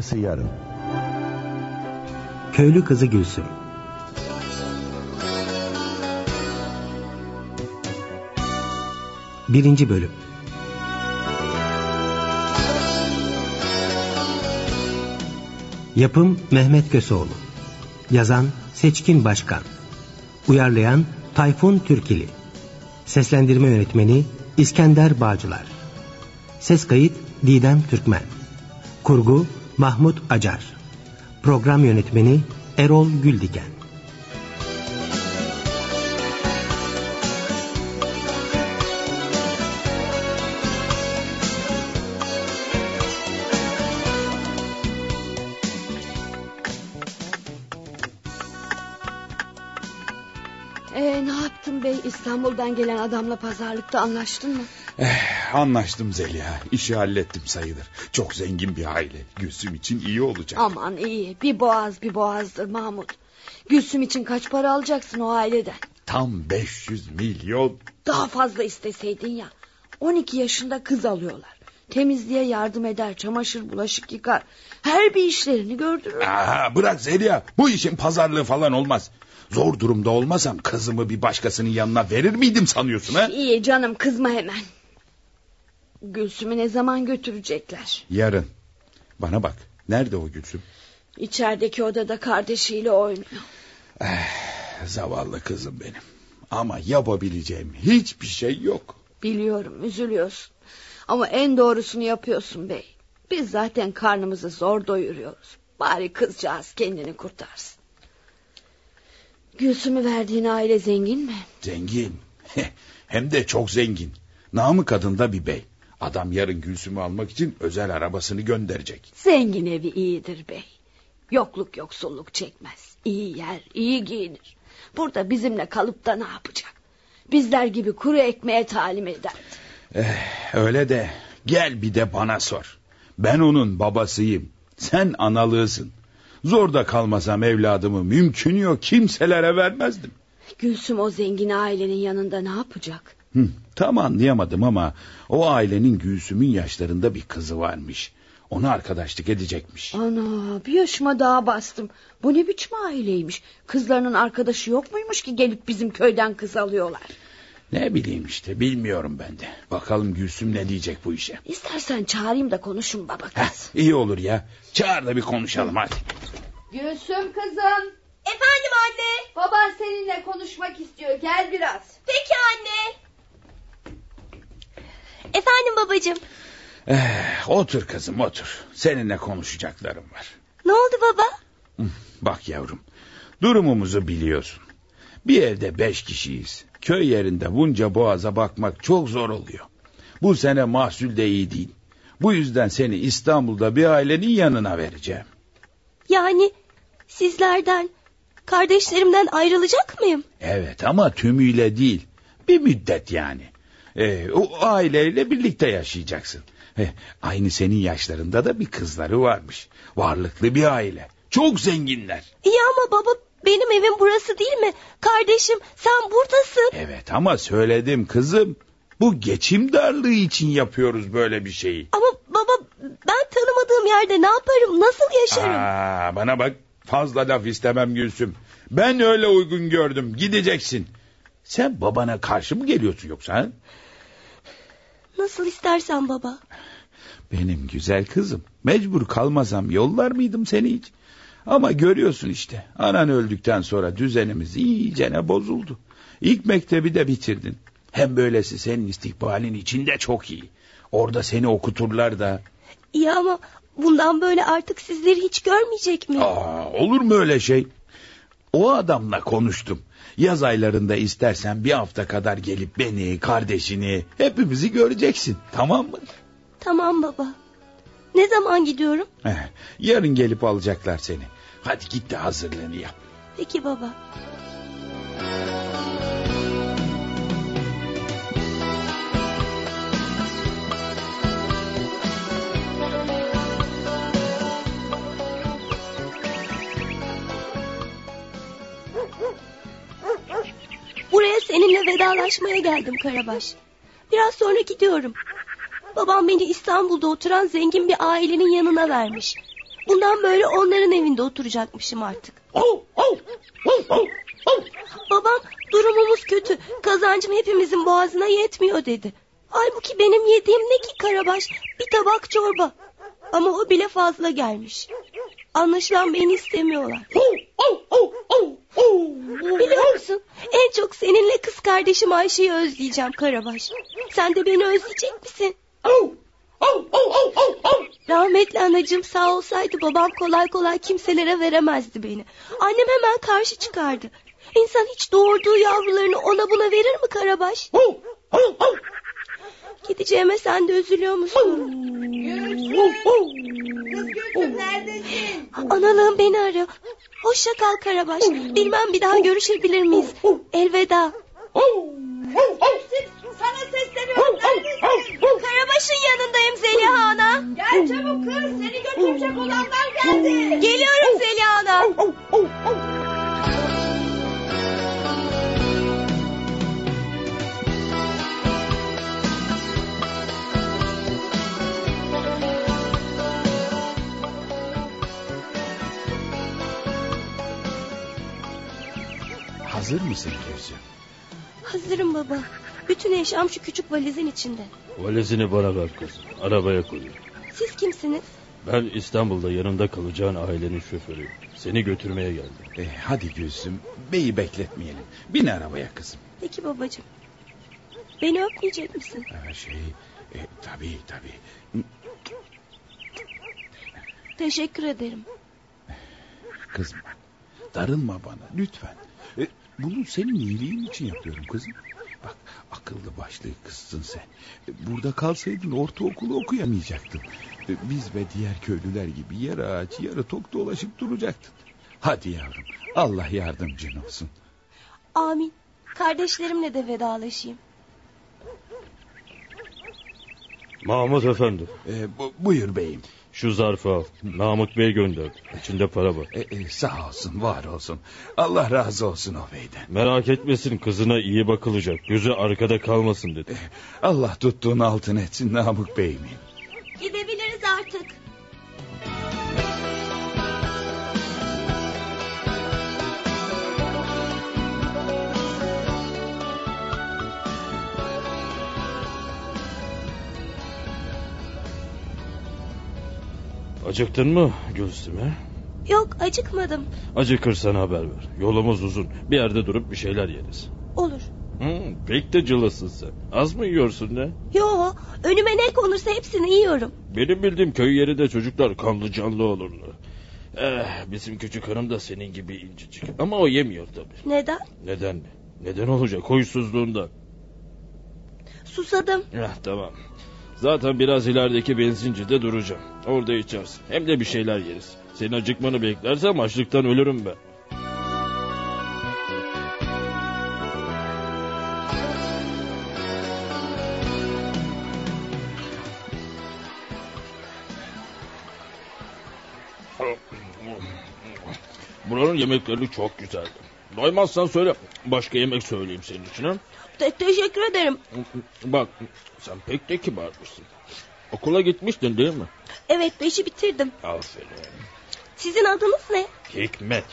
Arkası yarın. Köylü kızı Gülsüm. Birinci bölüm. Yapım Mehmet Köseoğlu. Yazan Seçkin Başkan. Uyarlayan Tayfun Türkili. Seslendirme yönetmeni İskender Bağcılar. Ses kayıt Didem Türkmen. Kurgu Mahmut Acar. Program yönetmeni Erol Güldiken. Ee, ne yaptın bey İstanbul'dan gelen adamla pazarlıkta anlaştın mı? Eh, anlaştım Zeliha. İşi hallettim sayılır. Çok zengin bir aile. Gülsüm için iyi olacak. Aman iyi bir boğaz bir boğazdır Mahmut. Gülsüm için kaç para alacaksın o aileden? Tam 500 milyon. Daha fazla isteseydin ya. 12 yaşında kız alıyorlar. Temizliğe yardım eder, çamaşır bulaşık yıkar. Her bir işlerini gördürür. Aha, bırak Zeliha. Bu işin pazarlığı falan olmaz. Zor durumda olmasam kızımı bir başkasının yanına verir miydim sanıyorsun ha? İyi canım kızma hemen. Gülsüm'ü ne zaman götürecekler? Yarın. Bana bak. Nerede o Gülsüm? İçerideki odada kardeşiyle oynuyor. Zavallı kızım benim. Ama yapabileceğim hiçbir şey yok. Biliyorum üzülüyorsun. Ama en doğrusunu yapıyorsun bey. Biz zaten karnımızı zor doyuruyoruz. Bari kızcağız kendini kurtarsın. Gülsüm'ü verdiğin aile zengin mi? Zengin. Hem de çok zengin. Namı kadında bir bey. Adam yarın Gülsüm'ü almak için özel arabasını gönderecek. Zengin evi iyidir bey. Yokluk yoksulluk çekmez. İyi yer, iyi giyinir. Burada bizimle kalıp da ne yapacak? Bizler gibi kuru ekmeğe talim eder. Eh, öyle de gel bir de bana sor. Ben onun babasıyım. Sen analığısın. Zorda kalmasam evladımı mümkün yok kimselere vermezdim. Gülsüm o zengin ailenin yanında ne yapacak? Hı, tam anlayamadım ama o ailenin Gülsüm'ün yaşlarında bir kızı varmış. Ona arkadaşlık edecekmiş. Ana bir yaşıma daha bastım. Bu ne biçim aileymiş? Kızlarının arkadaşı yok muymuş ki gelip bizim köyden kız alıyorlar? Ne bileyim işte bilmiyorum ben de. Bakalım Gülsüm ne diyecek bu işe. İstersen çağırayım da konuşun baba kız. Heh, iyi olur ya. Çağır da bir konuşalım hadi. Gülsüm kızım. Efendim anne. Baban seninle konuşmak istiyor. Gel biraz. Peki anne. Efendim babacığım. Eh, otur kızım otur. Seninle konuşacaklarım var. Ne oldu baba? Bak yavrum. Durumumuzu biliyorsun. Bir evde beş kişiyiz. Köy yerinde bunca boğaza bakmak çok zor oluyor. Bu sene mahsul de iyi değil. Bu yüzden seni İstanbul'da bir ailenin yanına vereceğim. Yani sizlerden, kardeşlerimden ayrılacak mıyım? Evet ama tümüyle değil. Bir müddet yani. Ee, o aileyle birlikte yaşayacaksın. Eh, aynı senin yaşlarında da bir kızları varmış. Varlıklı bir aile. Çok zenginler. İyi ama baba benim evim burası değil mi? Kardeşim sen buradasın. Evet ama söyledim kızım. Bu geçim darlığı için yapıyoruz böyle bir şeyi. Ama baba ben tanımadığım yerde ne yaparım? Nasıl yaşarım? Aa, bana bak fazla laf istemem Gülsüm. Ben öyle uygun gördüm. Gideceksin. Sen babana karşı mı geliyorsun yoksa? Ha? Nasıl istersen baba. Benim güzel kızım. Mecbur kalmasam yollar mıydım seni hiç? Ama görüyorsun işte. Anan öldükten sonra düzenimiz iyicene bozuldu. İlk mektebi de bitirdin. Hem böylesi senin istikbalin için de çok iyi. Orada seni okuturlar da. İyi ama bundan böyle artık sizleri hiç görmeyecek miyim? Aa, olur mu öyle şey? O adamla konuştum. Yaz aylarında istersen bir hafta kadar gelip beni, kardeşini, hepimizi göreceksin. Tamam mı? Tamam baba. Ne zaman gidiyorum? Heh, yarın gelip alacaklar seni. Hadi git de hazırlığını yap. Peki baba. Buraya seninle vedalaşmaya geldim Karabaş. Biraz sonra gidiyorum. Babam beni İstanbul'da oturan zengin bir ailenin yanına vermiş. Bundan böyle onların evinde oturacakmışım artık. Babam durumumuz kötü. Kazancım hepimizin boğazına yetmiyor dedi. Halbuki benim yediğim ne ki Karabaş? Bir tabak çorba. Ama o bile fazla gelmiş. Anlaşılan beni istemiyorlar. Biliyor musun? En çok seninle kız kardeşim Ayşe'yi özleyeceğim Karabaş. Sen de beni özleyecek misin? Rahmetli anacığım sağ olsaydı babam kolay kolay kimselere veremezdi beni. Annem hemen karşı çıkardı. İnsan hiç doğurduğu yavrularını ona buna verir mi Karabaş? Gideceğime sen de üzülüyor musun? Kız Gülsüm neredesin? Analığım beni arıyor. Hoşça kal Karabaş. Bilmem bir daha görüşebilir miyiz? Elveda. Sana sesleniyorum neredesin? Karabaş'ın yanındayım Zeliha ana. Gel çabuk kız seni götürecek olanlar geldi. Geliyorum Zeliha ana. Hazır mısın Gülsüm? Hazırım baba. Bütün eşyam şu küçük valizin içinde. Valizini bana ver kızım. Arabaya koyayım. Siz kimsiniz? Ben İstanbul'da yanında kalacağın ailenin şoförüyüm. Seni götürmeye geldim. E, hadi Gülsüm beyi bekletmeyelim. Bin arabaya kızım. Peki babacığım. Beni öpmeyecek misin? Ee, şey e, tabii tabii. Teşekkür ederim. Kızım bak darılma bana lütfen. Bunu senin iyiliğin için yapıyorum kızım. Bak akıllı başlı kızsın sen. Burada kalsaydın ortaokulu okuyamayacaktın. Biz ve diğer köylüler gibi yarı ağaç yarı tok dolaşıp duracaktın. Hadi yavrum Allah yardımcın olsun. Amin. Kardeşlerimle de vedalaşayım. Mahmut efendi. E, bu, buyur beyim. Şu zarfı al. Namık Bey gönderdi. İçinde para var. E, e, sağ olsun var olsun. Allah razı olsun o beyden. Merak etmesin kızına iyi bakılacak. Gözü arkada kalmasın dedi. Allah tuttuğun altın etsin Namık Bey'imin. Acıktın mı Gülsüm'e? Yok acıkmadım. Acıkırsan haber ver. Yolumuz uzun. Bir yerde durup bir şeyler yeriz. Olur. Hı, pek de cılısın sen. Az mı yiyorsun ne? Yo önüme ne konursa hepsini yiyorum. Benim bildiğim köy yerinde çocuklar kanlı canlı olurlar. Eh, bizim küçük hanım da senin gibi incecik. Ama o yemiyor tabii. Neden? Neden mi? Neden olacak? Huysuzluğundan. Susadım. Eh, tamam. Zaten biraz ilerideki benzincide duracağım. Orada içersin. Hem de bir şeyler yeriz. Senin acıkmanı beklersem açlıktan ölürüm ben. Buranın yemekleri çok güzeldi. Doymazsan söyle. Başka yemek söyleyeyim senin için ha? Te- teşekkür ederim. Bak sen pek de kibarmışsın. Okula gitmiştin değil mi? Evet beşi bitirdim. Aferin. Sizin adınız ne? Hikmet.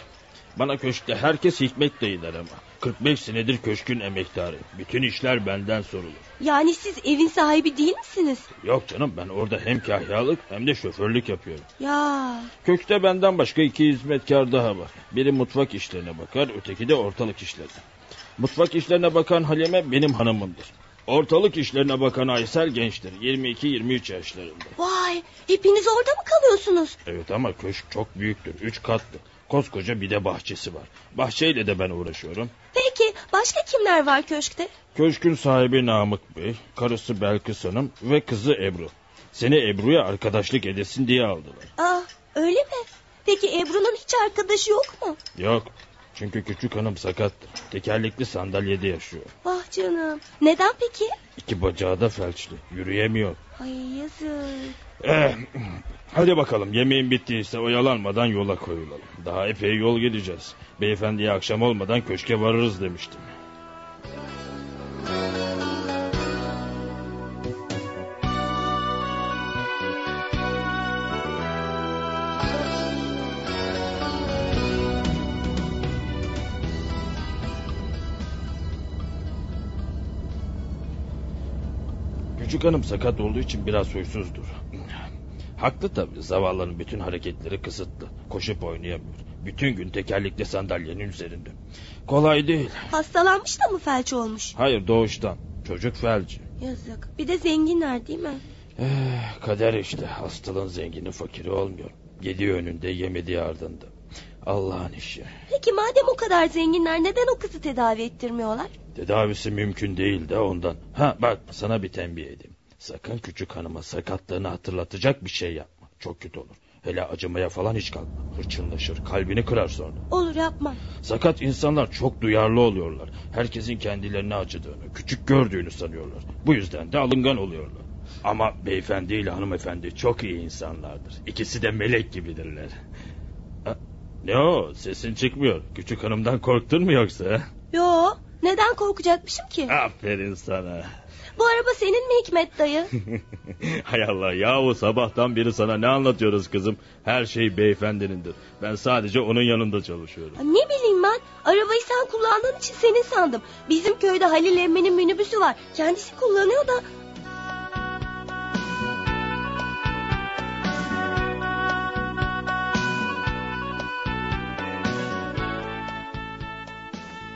Bana köşkte herkes Hikmet deyler ama. 45 senedir köşkün emektarı. Bütün işler benden sorulur. Yani siz evin sahibi değil misiniz? Yok canım ben orada hem kahyalık hem de şoförlük yapıyorum. Ya Kökte benden başka iki hizmetkar daha var. Biri mutfak işlerine bakar, öteki de ortalık işlerine. Mutfak işlerine bakan Halime benim hanımımdır. Ortalık işlerine bakan Aysel gençtir. 22-23 yaşlarında. vay hepiniz orada mı kalıyorsunuz? Evet ama köşk çok büyüktür. Üç katlı. Koskoca bir de bahçesi var. Bahçeyle de ben uğraşıyorum. Peki başka kimler var köşkte? Köşkün sahibi Namık Bey, karısı Belkıs Hanım ve kızı Ebru. Seni Ebru'ya arkadaşlık edesin diye aldılar. Aa öyle mi? Peki Ebru'nun hiç arkadaşı yok mu? Yok. Çünkü küçük hanım sakattır. Tekerlekli sandalyede yaşıyor. Vah canım. Neden peki? İki bacağı da felçli. Yürüyemiyor. Ay yazık. Eh, Hadi bakalım yemeğin bittiyse oyalanmadan yola koyulalım. Daha epey yol gideceğiz. Beyefendiye akşam olmadan köşke varırız demiştim. Küçük hanım sakat olduğu için biraz huysuzdur. Haklı tabii zavallının bütün hareketleri kısıtlı. Koşup oynayamıyor. Bütün gün tekerlekli sandalyenin üzerinde. Kolay değil. Hastalanmış da mı felç olmuş? Hayır doğuştan. Çocuk felci. Yazık. Bir de zenginler değil mi? Eh, kader işte. Hastalığın zengini fakiri olmuyor. Yediği önünde yemediği ardında. Allah'ın işi. Peki madem o kadar zenginler neden o kızı tedavi ettirmiyorlar? Tedavisi mümkün değil de ondan. Ha bak sana bir tembih edeyim. Sakın küçük hanıma sakatlığını hatırlatacak bir şey yapma. Çok kötü olur. Hele acımaya falan hiç kalkma. Hırçınlaşır, kalbini kırar sonra. Olur yapmam. Sakat insanlar çok duyarlı oluyorlar. Herkesin kendilerine acıdığını, küçük gördüğünü sanıyorlar. Bu yüzden de alıngan oluyorlar. Ama beyefendi ile hanımefendi çok iyi insanlardır. İkisi de melek gibidirler. Ha, ne o? Sesin çıkmıyor. Küçük hanımdan korktun mu yoksa? Yo neden korkacakmışım ki? Aferin sana. Bu araba senin mi Hikmet dayı? Hay Allah yahu sabahtan beri sana ne anlatıyoruz kızım? Her şey beyefendinindir. Ben sadece onun yanında çalışıyorum. ne bileyim ben arabayı sen kullandığın için senin sandım. Bizim köyde Halil emmenin minibüsü var. Kendisi kullanıyor da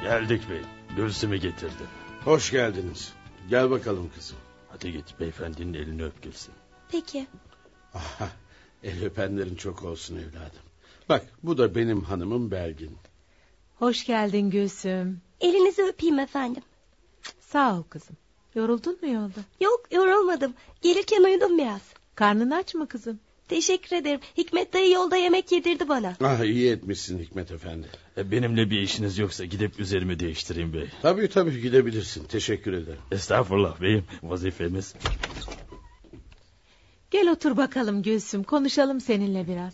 Geldik bey. Gülsüm'ü getirdim. Hoş geldiniz. Gel bakalım kızım. Hadi git beyefendinin elini öp Gülsüm. Peki. Aha, el öpenlerin çok olsun evladım. Bak bu da benim hanımım Belgin. Hoş geldin Gülsüm. Elinizi öpeyim efendim. Sağ ol kızım. Yoruldun mu yolda? Yok yorulmadım. Gelirken uyudum biraz. Karnın aç mı kızım? Teşekkür ederim. Hikmet dayı yolda yemek yedirdi bana. Ah iyi etmişsin Hikmet Efendi. E, benimle bir işiniz yoksa gidip üzerimi değiştireyim bey. Tabii tabii gidebilirsin. Teşekkür ederim. Estağfurullah beyim. Vazifemiz. Gel otur bakalım Gülsüm. Konuşalım seninle biraz.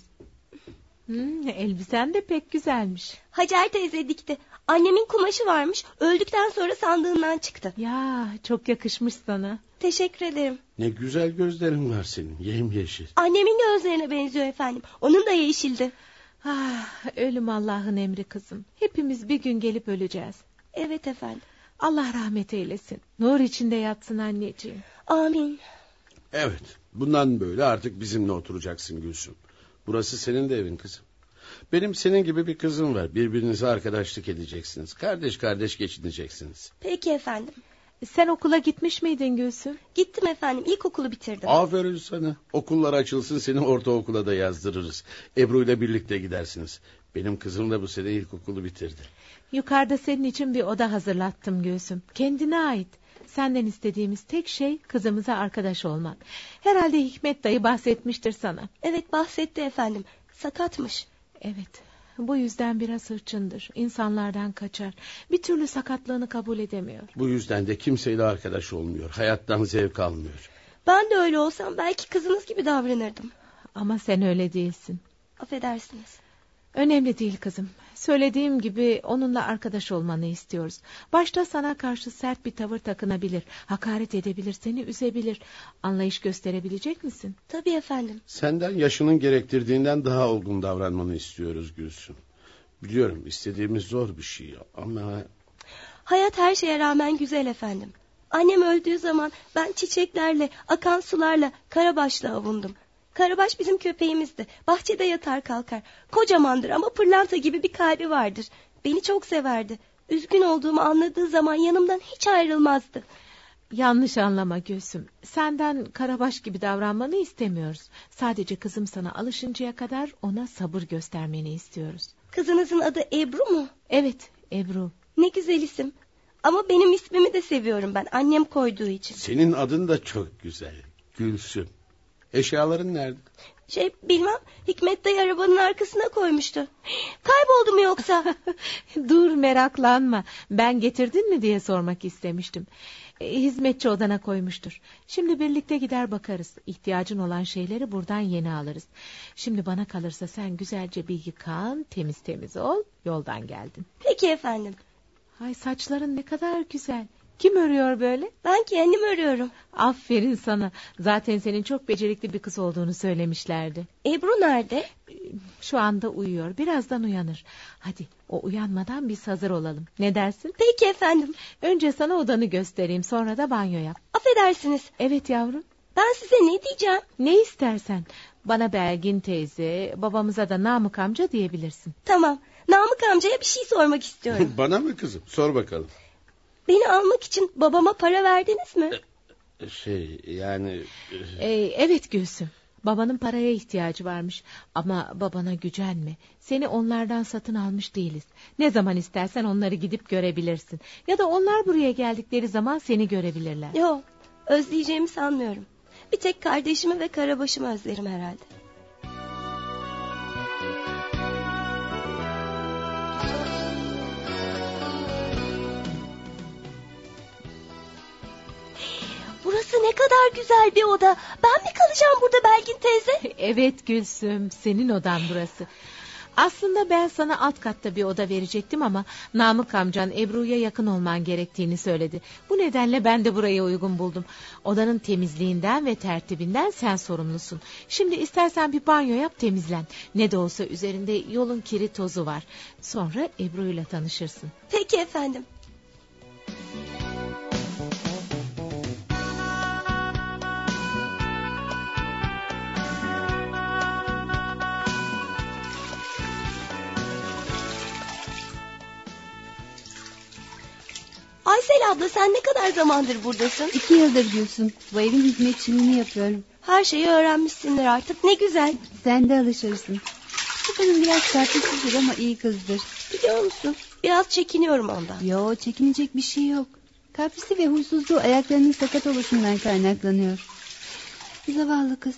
Hmm, elbisen de pek güzelmiş. Hacer teyze dikti. Annemin kumaşı varmış. Öldükten sonra sandığından çıktı. Ya çok yakışmış sana. Teşekkür ederim. Ne güzel gözlerin var senin. Yemyeşil. Annemin gözlerine benziyor efendim. Onun da yeşildi. Ah, ölüm Allah'ın emri kızım. Hepimiz bir gün gelip öleceğiz. Evet efendim. Allah rahmet eylesin. Nur içinde yatsın anneciğim. Amin. Evet. Bundan böyle artık bizimle oturacaksın Gülsüm. Burası senin de evin kızım. Benim senin gibi bir kızım var. Birbirinize arkadaşlık edeceksiniz. Kardeş kardeş geçineceksiniz. Peki efendim. Sen okula gitmiş miydin Gülsüm? Gittim efendim. İlkokulu bitirdim. Aferin sana. Okullar açılsın seni ortaokula da yazdırırız. Ebru ile birlikte gidersiniz. Benim kızım da bu sene ilkokulu bitirdi. Yukarıda senin için bir oda hazırlattım Gülsüm. Kendine ait. Senden istediğimiz tek şey kızımıza arkadaş olmak. Herhalde Hikmet dayı bahsetmiştir sana. Evet bahsetti efendim. Sakatmış. Evet. Bu yüzden biraz hırçındır. İnsanlardan kaçar. Bir türlü sakatlığını kabul edemiyor. Bu yüzden de kimseyle arkadaş olmuyor. Hayattan zevk almıyor. Ben de öyle olsam belki kızınız gibi davranırdım. Ama sen öyle değilsin. Affedersiniz. Önemli değil kızım. Söylediğim gibi onunla arkadaş olmanı istiyoruz. Başta sana karşı sert bir tavır takınabilir. Hakaret edebilir, seni üzebilir. Anlayış gösterebilecek misin? Tabii efendim. Senden yaşının gerektirdiğinden daha olgun davranmanı istiyoruz Gülsüm. Biliyorum istediğimiz zor bir şey ama... Hayat her şeye rağmen güzel efendim. Annem öldüğü zaman ben çiçeklerle, akan sularla, karabaşla avundum. Karabaş bizim köpeğimizdi. Bahçede yatar kalkar. Kocamandır ama pırlanta gibi bir kalbi vardır. Beni çok severdi. Üzgün olduğumu anladığı zaman yanımdan hiç ayrılmazdı. Yanlış anlama Gülsüm. Senden karabaş gibi davranmanı istemiyoruz. Sadece kızım sana alışıncaya kadar ona sabır göstermeni istiyoruz. Kızınızın adı Ebru mu? Evet Ebru. Ne güzel isim. Ama benim ismimi de seviyorum ben. Annem koyduğu için. Senin adın da çok güzel. Gülsüm. Eşyaların nerede? Şey bilmem Hikmet dayı arabanın arkasına koymuştu. Kayboldu mu yoksa? Dur meraklanma. Ben getirdin mi diye sormak istemiştim. E, hizmetçi odana koymuştur. Şimdi birlikte gider bakarız. İhtiyacın olan şeyleri buradan yeni alırız. Şimdi bana kalırsa sen güzelce bir yıkan, temiz temiz ol. Yoldan geldin. Peki efendim. Ay saçların ne kadar güzel. Kim örüyor böyle? Ben kendim örüyorum. Aferin sana. Zaten senin çok becerikli bir kız olduğunu söylemişlerdi. Ebru nerede? Şu anda uyuyor. Birazdan uyanır. Hadi o uyanmadan biz hazır olalım. Ne dersin? Peki efendim. Önce sana odanı göstereyim. Sonra da banyo yap. affedersiniz. Evet yavrum. Ben size ne diyeceğim? Ne istersen. Bana Belgin teyze, babamıza da Namık amca diyebilirsin. Tamam. Namık amcaya bir şey sormak istiyorum. Bana mı kızım? Sor bakalım. Beni almak için babama para verdiniz mi? Şey yani... Ee, evet Gülsüm. Babanın paraya ihtiyacı varmış. Ama babana gücenme. Seni onlardan satın almış değiliz. Ne zaman istersen onları gidip görebilirsin. Ya da onlar buraya geldikleri zaman seni görebilirler. Yok. Özleyeceğimi sanmıyorum. Bir tek kardeşimi ve karabaşımı özlerim herhalde. Ne kadar güzel bir oda. Ben mi kalacağım burada Belgin teyze? Evet Gülsüm, senin odan burası. Aslında ben sana alt katta bir oda verecektim ama Namık amcan Ebru'ya yakın olman gerektiğini söyledi. Bu nedenle ben de buraya uygun buldum. Odanın temizliğinden ve tertibinden sen sorumlusun. Şimdi istersen bir banyo yap temizlen. Ne de olsa üzerinde yolun kiri tozu var. Sonra Ebru'yla tanışırsın. Peki efendim. Aysel abla sen ne kadar zamandır buradasın? İki yıldır Gülsüm. Bu evin hizmetçiliğini yapıyorum. Her şeyi öğrenmişsindir artık ne güzel. Sen de alışırsın. Bu kadın biraz tartışsızdır ama iyi kızdır. Biliyor musun? Biraz çekiniyorum ondan. Yo çekinecek bir şey yok. Kaprisi ve huysuzluğu ayaklarının sakat oluşundan kaynaklanıyor. Zavallı kız.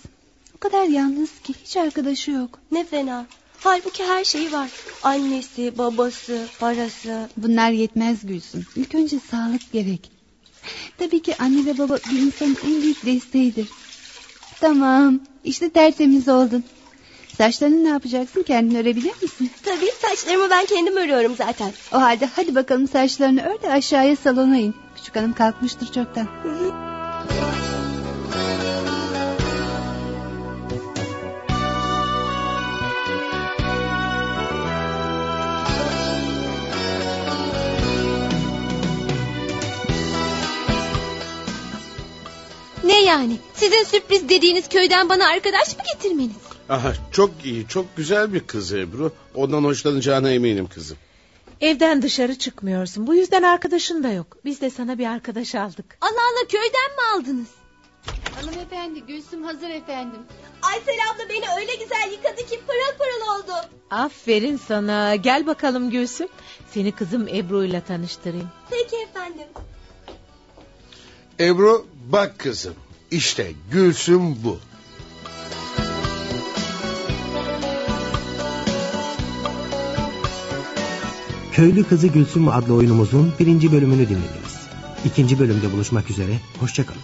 O kadar yalnız ki hiç arkadaşı yok. Ne fena. Halbuki her şeyi var. Annesi, babası, parası. Bunlar yetmez Gülsün. İlk önce sağlık gerek. Tabii ki anne ve baba bir insanın en büyük desteğidir. Tamam. işte tertemiz oldun. Saçlarını ne yapacaksın? Kendin örebilir misin? Tabii saçlarımı ben kendim örüyorum zaten. O halde hadi bakalım saçlarını ör de aşağıya salona in. Küçük hanım kalkmıştır çoktan. Hı hı. Yani? Sizin sürpriz dediğiniz köyden bana arkadaş mı getirmeniz? Aha, çok iyi, çok güzel bir kız Ebru. Ondan hoşlanacağına eminim kızım. Evden dışarı çıkmıyorsun. Bu yüzden arkadaşın da yok. Biz de sana bir arkadaş aldık. Allah Allah köyden mi aldınız? Hanımefendi Gülsüm hazır efendim. Aysel abla beni öyle güzel yıkadı ki pırıl pırıl oldum. Aferin sana. Gel bakalım Gülsüm. Seni kızım Ebru'yla tanıştırayım. Peki efendim. Ebru bak kızım. İşte Gülsüm bu. Köylü Kızı Gülsüm adlı oyunumuzun birinci bölümünü dinlediniz. İkinci bölümde buluşmak üzere, hoşçakalın.